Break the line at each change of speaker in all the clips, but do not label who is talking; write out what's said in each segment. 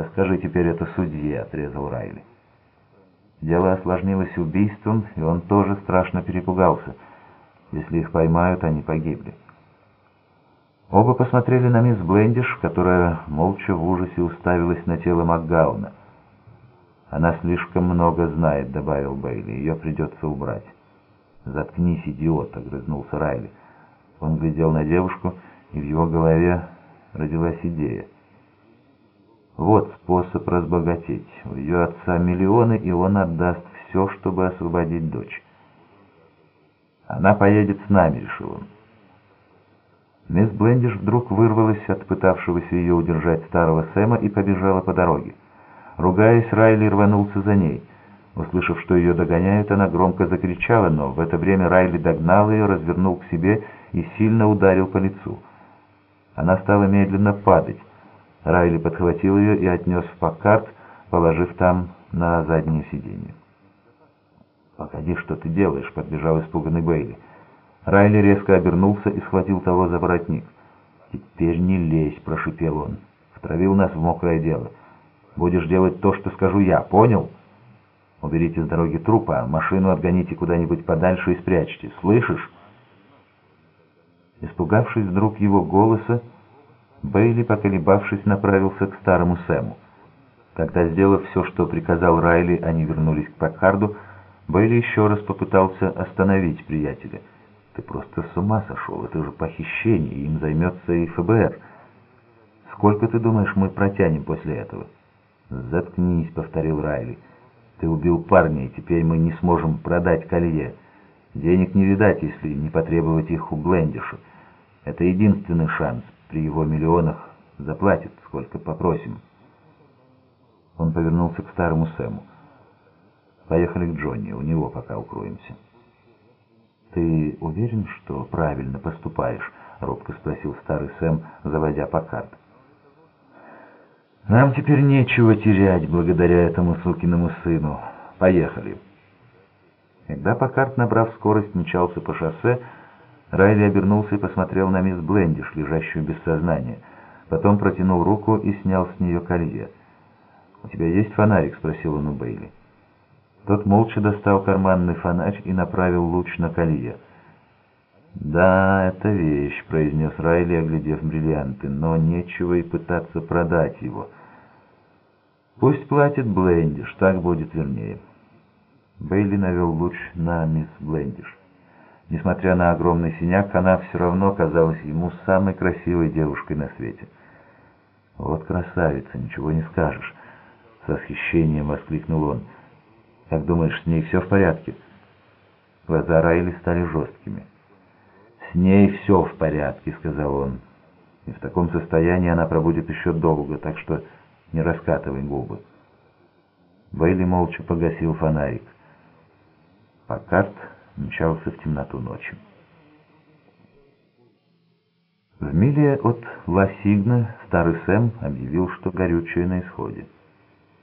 «Расскажи теперь это судье», — отрезал Райли. Дело осложнилось убийством, и он тоже страшно перепугался. Если их поймают, они погибли. Оба посмотрели на мисс Блендиш, которая молча в ужасе уставилась на тело Макгауна. «Она слишком много знает», — добавил Бейли. «Ее придется убрать». «Заткнись, идиот!» — огрызнулся Райли. Он глядел на девушку, и в его голове родилась идея. Вот способ разбогатеть. У ее отца миллионы, и он отдаст все, чтобы освободить дочь. Она поедет с нами, решил он. Мисс Блендиш вдруг вырвалась от пытавшегося ее удержать старого Сэма и побежала по дороге. Ругаясь, Райли рванулся за ней. Услышав, что ее догоняют, она громко закричала, но в это время Райли догнал ее, развернул к себе и сильно ударил по лицу. Она стала медленно падать. Райли подхватил ее и отнес в Паккарт, положив там на заднее сиденье. «Погоди, что ты делаешь?» — подбежал испуганный Бейли. Райли резко обернулся и схватил того за воротник. «Теперь не лезь!» — прошипел он. «Втравил нас в мокрое дело. Будешь делать то, что скажу я, понял?» «Уберите с дороги трупа, машину отгоните куда-нибудь подальше и спрячьте. Слышишь?» Испугавшись вдруг его голоса, Бейли, поколебавшись, направился к старому Сэму. Когда, сделав все, что приказал Райли, они вернулись к Пакхарду, Бейли еще раз попытался остановить приятеля. «Ты просто с ума сошел, это же похищение, им займется и ФБР. Сколько, ты думаешь, мы протянем после этого?» «Заткнись», — повторил Райли. «Ты убил парня, и теперь мы не сможем продать колье. Денег не видать, если не потребовать их у Блендиша. Это единственный шанс. При его миллионах заплатит, сколько попросим. Он повернулся к старому Сэму. Поехали к Джонни, у него пока укроемся. «Ты уверен, что правильно поступаешь?» — робко спросил старый Сэм, заводя по карт. «Нам теперь нечего терять благодаря этому сукиному сыну. Поехали!» Когда Покарт, набрав скорость, мчался по шоссе, Райли обернулся и посмотрел на мисс Блендиш, лежащую без сознания. Потом протянул руку и снял с нее колье. «У тебя есть фонарик?» — спросил он у Бейли. Тот молча достал карманный фонарь и направил луч на колье. «Да, это вещь», — произнес Райли, оглядев бриллианты, «но нечего и пытаться продать его. Пусть платит Блендиш, так будет вернее». Бейли навел луч на мисс Блендиш. Несмотря на огромный синяк, она все равно казалась ему самой красивой девушкой на свете. «Вот красавица, ничего не скажешь!» — с восхищением воскликнул он. «Как думаешь, с ней все в порядке?» Глаза Райли стали жесткими. «С ней все в порядке», — сказал он. «И в таком состоянии она пробудет еще долго, так что не раскатывай губы». Бейли молча погасил фонарик. Покарт мчался в темноту ночи. В миле от Ласигна старый Сэм объявил, что горючее на исходе.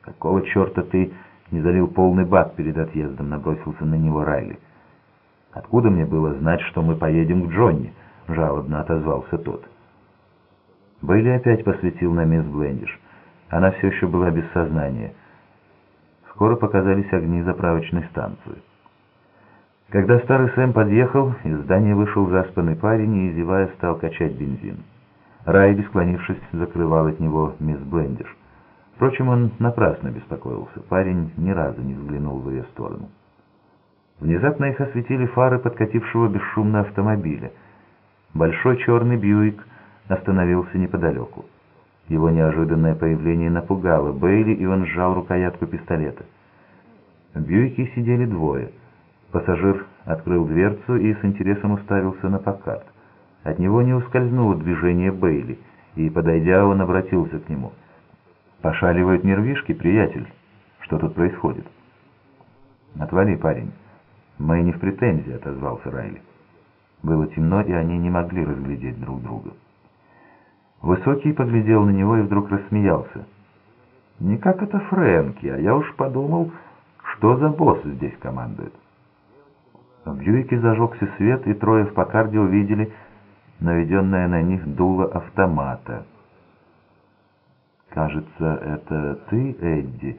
«Какого черта ты не залил полный бак перед отъездом?» — набросился на него Райли. «Откуда мне было знать, что мы поедем к Джонни?» — жалобно отозвался тот. Бейли опять посветил на мисс Блендиш. Она все еще была без сознания. Скоро показались огни заправочной станции. Когда старый Сэм подъехал, из здания вышел заспанный парень и, зевая, стал качать бензин. Райли, склонившись, закрывал от него мисс Блендиш. Впрочем, он напрасно беспокоился. Парень ни разу не взглянул в ее сторону. Внезапно их осветили фары подкатившего бесшумно автомобиля. Большой черный Бьюик остановился неподалеку. Его неожиданное появление напугало Бейли, и он сжал рукоятку пистолета. В Бьюике сидели двое — Пассажир открыл дверцу и с интересом уставился на Паккарт. От него не ускользнуло движение Бейли, и, подойдя, он обратился к нему. «Пошаливают нервишки, приятель. Что тут происходит?» «Отвали, парень. Мы не в претензии», — отозвался Райли. Было темно, и они не могли разглядеть друг друга. Высокий поглядел на него и вдруг рассмеялся. «Не как это Фрэнки, а я уж подумал, что за босс здесь командует». В Бьюике зажегся свет, и трое в Покарде увидели наведенное на них дуло автомата. «Кажется, это ты, Эдди?»